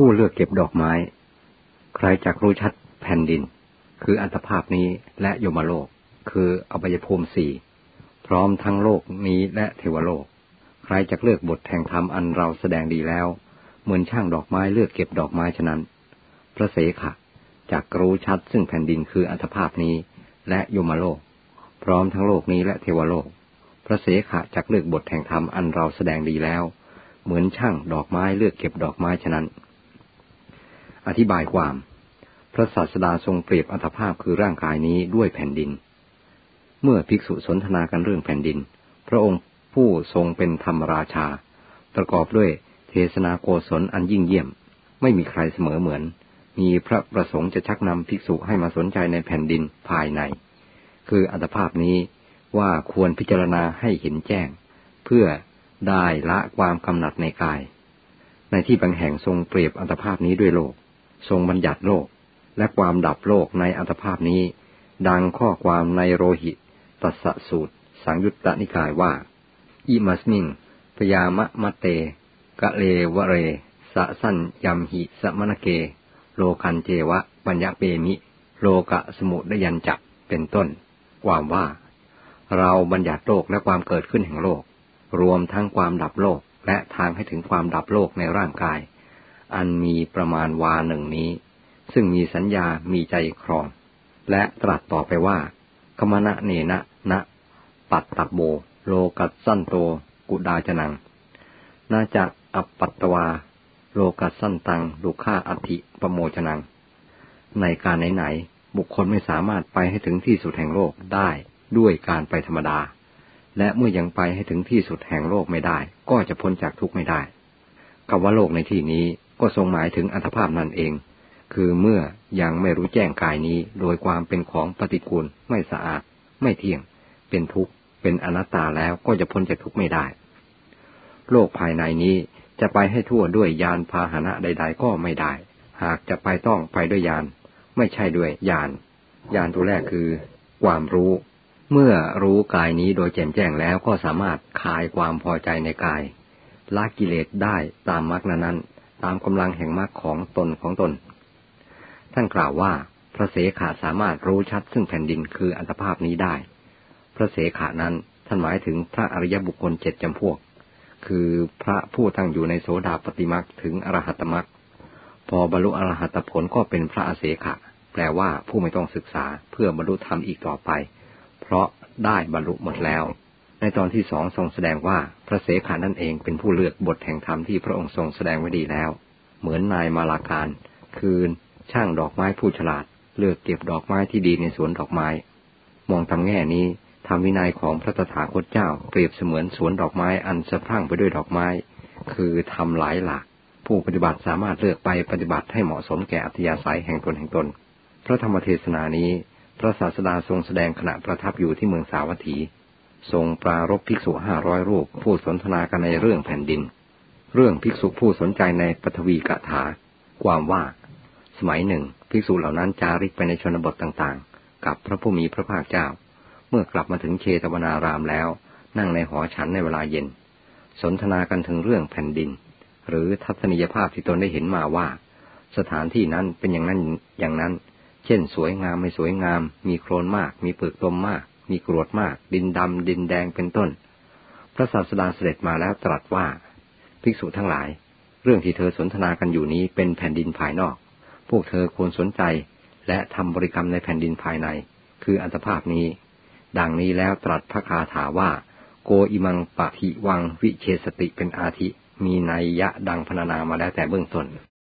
ผู้เลือกเก็บดอกไม้ ใครจักรู้ชัดแผ่นดิน คืออัตภาพนี้และโยมโลก คืออบายภูมิสี่พร้อมทั้งโลกนี้และเทวโลก ใครจักเลือกบทแห่งธรรมอันเราแสดงดีแล้ว เหมือนช่างดอกไม้เลือกเก็บดอกไม้ฉะนั้น พระเสขะจักรู้ชัดซึ่งแผ่นดินคืออัตภาพนี้ และโยมโลก พร้อมทั้งโลกนี้และเทวโลก พระเสขะจักเลือกบทแห่งธรรมอันเราแสดงดีแล้ว เหมือนช่างดอกไม้เลือกเก็บดอกไม้ฉะนั้น อธิบายความ พระศาสดาทรงเปรียบอัตภาพคือร่างกายนี้ด้วยแผ่นดิน เมื่อภิกษุสนทนากันเรื่องแผ่นดิน พระองค์ผู้ทรงเป็นธรรมราชา ประกอบด้วยเทศนาโกศลอันยิ่งเยี่ยม ไม่มีใครเสมอเหมือน มีพระประสงค์จะชักนำภิกษุให้มาสนใจในแผ่นดินภายใน คืออัตภาพนี้ว่าควรพิจารณาให้เห็นแจ้ง เพื่อได้ละความกำหนัดในกาย ในที่บางแห่งทรงเปรียบอัตภาพนี้ด้วยโลก ทรงบัญญัติโลกและความดับโลกในอัตภาพนี้ ดังข้อความในโรหิตตัสสูตร สังยุตตนิกายว่า อิมัสมิงพยามะมะเต กะเลวะเร สะสั้นยำหิสมณเก โลคันเจวะ ปัญญเปมิ โลกะสมุดยันจักเป็นต้น ความว่า เราบัญญัติโลกและความเกิดขึ้นแห่งโลก รวมทั้งความดับโลกและทางให้ถึงความดับโลกในร่างกาย อันมีประมาณวาหนึ่งนี้ ซึ่งมีสัญญามีใจครอง และตรัสต่อไปว่า คมณะเนนะนะ ปัตตโบโลกัสสั้นโต กุดาจนัง น่าจะอัปปัตตวา โลกัสสั้นตังดุข่าอัติปโมชนัง ในการไหนๆบุคคลไม่สามารถไปให้ถึงที่สุดแห่งโลกได้ด้วยการไปธรรมดา และเมื่อยังไปให้ถึงที่สุดแห่งโลกไม่ได้ ก็จะพ้นจากทุกข์ไม่ได้คำว่าโลกในที่นี้ ก็ทรงหมายถึงอัตภาพนั่นเอง คือเมื่อยังไม่รู้แจ้งกายนี้โดยความเป็นของปฏิกูล ไม่สะอาด ไม่เที่ยง เป็นทุกข์ เป็นอนัตตาแล้วก็จะพ้นจากทุกข์ไม่ได้ โลกภายในนี้จะไปให้ทั่วด้วยยานพาหนะใด ๆ ก็ไม่ได้ หากจะไปต้องไปด้วยยาน ไม่ใช่ด้วยยาน ยานตัวแรกคือ ความรู้ เมื่อรู้กายนี้โดยแจ่มแจ้งแล้วก็สามารถคลายความพอใจในกายละกิเลสได้ตามมรรคนั้น ตามกำลังแห่งมรรคของตนของตน ท่านกล่าวว่าพระเสขาสามารถรู้ชัดซึ่งแผ่นดินคืออัตภาพนี้ได้ พระเสขานั้นท่านหมายถึงพระอริยบุคคลเจ็ดจำพวก คือพระผู้ตั้งอยู่ในโสดาปฏิมักถึงอรหัตมักพอบรรลุอรหัตผลก็เป็นพระอเสขะ แปลว่าผู้ไม่ต้องศึกษาเพื่อบรรลุธรรมอีกต่อไป เพราะได้บรรลุหมดแล้ว ในตอนที่สองทรงแสดงว่าพระเสขานั่นเองเป็นผู้เลือกบทแห่งธรรมที่พระองค์ทรงแสดงไว้ดีแล้ว เหมือนนายมาลาการ คือช่างดอกไม้ผู้ฉลาด เลือกเก็บดอกไม้ที่ดีในสวนดอกไม้ มองทำแง่นี้ทำวินัยของพระตถาคตเจ้าเปรียบเสมือนสวนดอกไม้อันสะพรั่งไปด้วยดอกไม้ คือทำหลายหลัก ผู้ปฏิบัติสามารถเลือกไปปฏิบัติให้เหมาะสมแก่อัธยาศัยแห่งตนแห่งตน พระธรรมเทศนานี้ พระศาสดาทรงแสดงขณะประทับอยู่ที่เมืองสาวัตถี ทรงปรารบภิกษุห้าร้อยรูปผู้สนทนากันในเรื่องแผ่นดิน เรื่องภิกษุผู้สนใจในปฐวีกถา ความว่า สมัยหนึ่ง ภิกษุเหล่านั้นจาริกไปในชนบทต่างๆ กับพระผู้มีพระภาคเจ้า เมื่อกลับมาถึงเชตวนารามแล้ว นั่งในหอฉันในเวลาเย็น สนทนากันถึงเรื่องแผ่นดิน หรือทัศนียภาพที่ตนได้เห็นมาว่า สถานที่นั้นเป็นอย่างนั้นอย่างนั้น เช่น สวยงามไม่สวยงาม มีโคลนมาก มีเปลือกตมมาก มีกรวดมาก ดินดำดินแดงเป็นต้น พระศาสดาเสด็จมาแล้วตรัสว่า ภิกษุทั้งหลาย เรื่องที่เธอสนทนากันอยู่นี้เป็นแผ่นดินภายนอก พวกเธอควรสนใจ และทำบริกรรมในแผ่นดินภายใน คืออัตภาพนี้ ดังนี้แล้วตรัสพระคาถาว่า โกอิมังปะทิวังวิเชสติเป็นอาทิมีนัยยะดังพนานามาแล้วแต่เบื้องต้น